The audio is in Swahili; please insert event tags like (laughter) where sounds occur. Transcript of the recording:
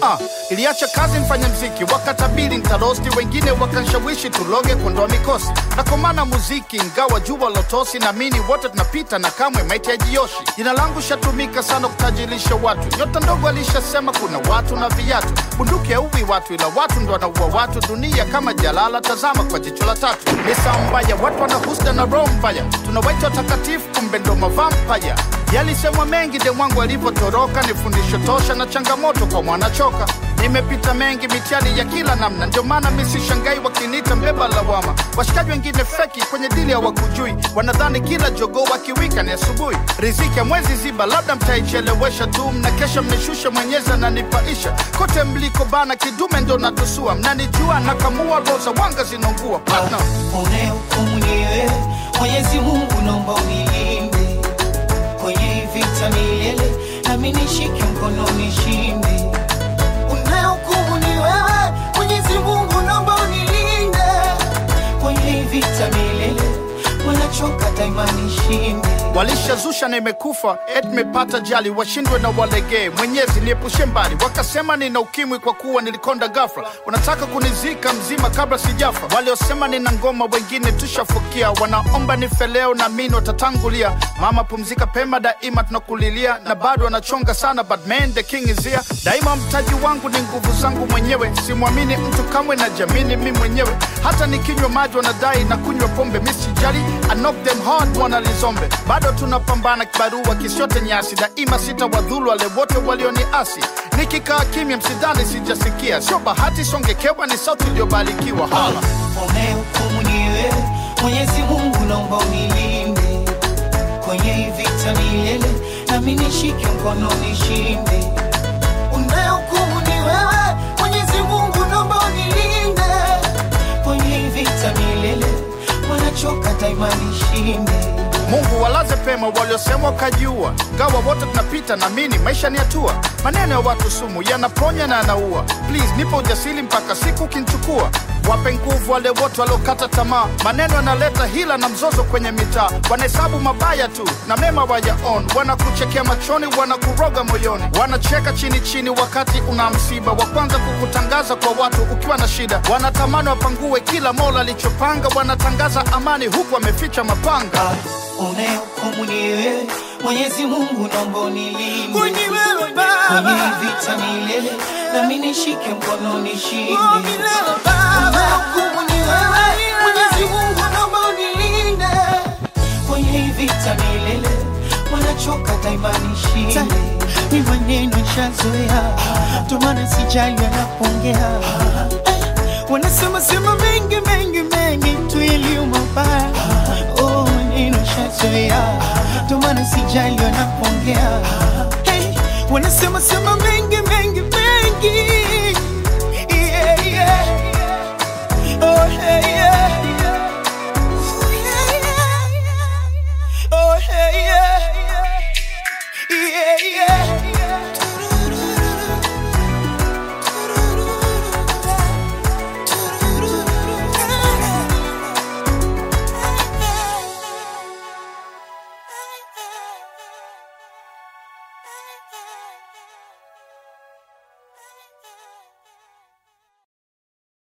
Uh. Iliacha kazi mfanya mziki wakatabiri ntarosti, wengine wakanshawishi tuloge kuondoa mikosi na komana muziki, ngawa jua lotosi, na mini wote tunapita na kamwe maiti hajioshi. Jina langu shatumika sana kutajirisha watu, nyota ndogo alishasema kuna watu na viatu, bunduki hauwi watu, ila watu ndo wanaua watu. Dunia kama jalala, tazama kwa jicho la tatu. Ni mbaya, watu wanahusda na roho tunawaita watakatifu, kumbe ndo mavampaya. Yalisemwa mengi demwangu alivyotoroka, ni fundisho tosha na changamoto kwa mwanachoka. Nimepita mengi mitiani ya kila namna, ndio maana mi sishangai wakiniita mbeba lawama. Washikaji wengine feki kwenye dili ya wakujui wanadhani kila jogoo wakiwika ni asubuhi. Riziki ya mwezi ziba, labda mtaichelewesha tu, mna kesha mnishusha, mwenyezi ananipaisha. Kote mliko bana, kidume ndo natusua, mnanijua nakamua, roza wanga zinaungua pana Mungu, kwenye mkono. Wanachoka daima nishinde. walishazusha na imekufa et mepata jali washindwe na walegee. Mwenyezi niepushe mbali. Wakasema nina ukimwi kwa kuwa nilikonda gafla wanataka kunizika mzima kabla sijafa. Waliosema nina ngoma wengine tushafukia. Wanaomba nife leo na mini watatangulia. Mama pumzika pema daima tunakulilia. Na bado wanachonga sana but man the king is here. Daima mtaji wangu ni nguvu zangu mwenyewe. Simwamini mtu kamwe na jamini mi mwenyewe. Hata nikinywa maji wanadai na kunywa pombe misijali knock them hard wanalizombe bado tunapambana kibarua kisiote nyasi daima sita wadhulu wale wote walioniasi nikikaa kimya msidhani sijasikia. Sio bahati songekewa ni sauti iliyobarikiwa. Hala. Unayehukumu ni wewe Mwenyezi Mungu, naomba unilinde. Kwenye hii vita milele, nami nishike mkono nishinde. Mungu walaze pema waliosema kajua, gawa wote tunapita na mini maisha ni hatua. Maneno ya watu sumu yanaponya na yanaua. Please nipo ujasiri mpaka siku ukinchukua wape nguvu wale wote waliokata tamaa. Maneno yanaleta hila na mzozo kwenye mitaa. Wanahesabu mabaya tu na mema wayaon wanakuchekea machoni wanakuroga moyoni. Wanacheka chini chini wakati una msiba. Wa kwanza kukutangaza kwa watu ukiwa na shida. Wanatamani wapangue kila mola alichopanga. Wanatangaza amani huku wameficha mapanga unayehukumu ni wewe. Mwenyezi Mungu, naomba unilinde Kwenye wewe Baba, vita milele, nami nishike mkono nishinde. Baba, ni wewe. Mwenyezi Mungu, naomba nilinde kwenye vita milele, wanachoka daima nishinde. ni maneno nishazoea, maana sijali anapongea Wanasema sema mengi mengi mengi tu iliyo mabaya. Maneno ndo sijali wanapongea. Hey, wanasema sema mengi mengi mengi. yeah, (laughs) yeah.